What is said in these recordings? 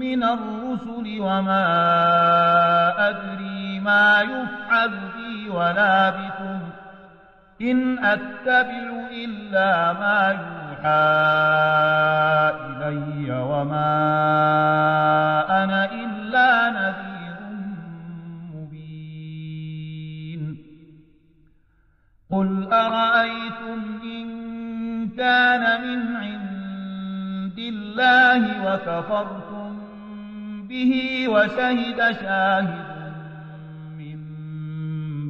من الرسل وما أدري ما يفعل بي ولا بكم. إن أتبع إلا ما يوحى إلي وما أنا إلا نذير مبين. قل أرأيتم إن كان من عند الله وكفرتم به وشهد شاهد من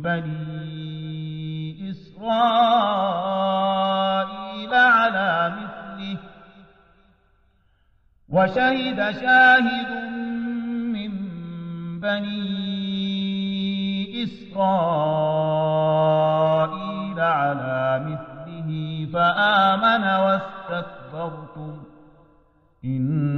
بني إسرائيل على مثله وشهد شاهد من بني إسرائيل على مثله فآمن واستكبرتم إن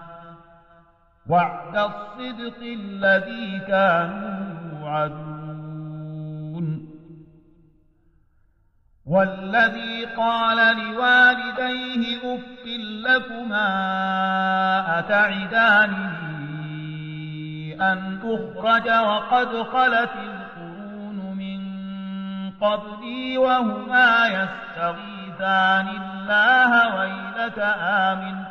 وعد الصدق الذي كانوا يوعدون والذي قال لوالديه أف لكما أتعدانني أن أخرج وقد خلت القرون من قبلي وهما يستغيثان الله ويلك آمن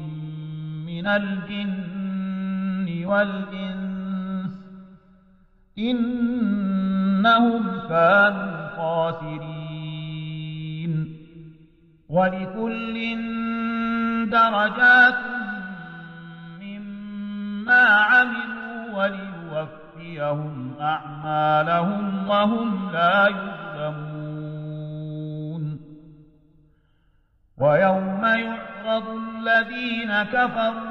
من الجن والإنس إنهم كانوا خاسرين ولكل درجات مما عملوا وليوفيهم أعمالهم وهم لا يظلمون ويوم يعرض الذين كفروا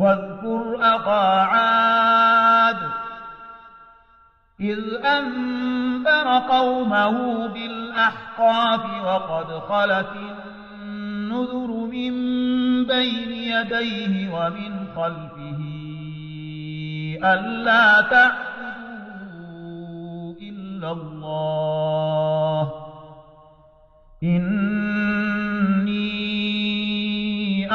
واذكر أخا عاد إذ أنذر قومه بالأحقاف وقد خلت النذر من بين يديه ومن خلفه ألا تعبدوا إلا الله إني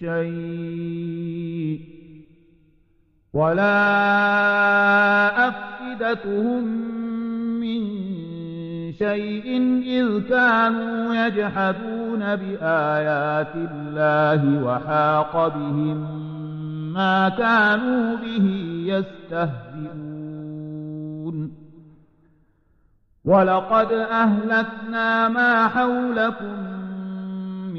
شيء ولا أفئدتهم من شيء إذ كانوا يجحدون بآيات الله وحاق بهم ما كانوا به يستهزئون. ولقد أهلكنا ما حولكم